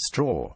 straw.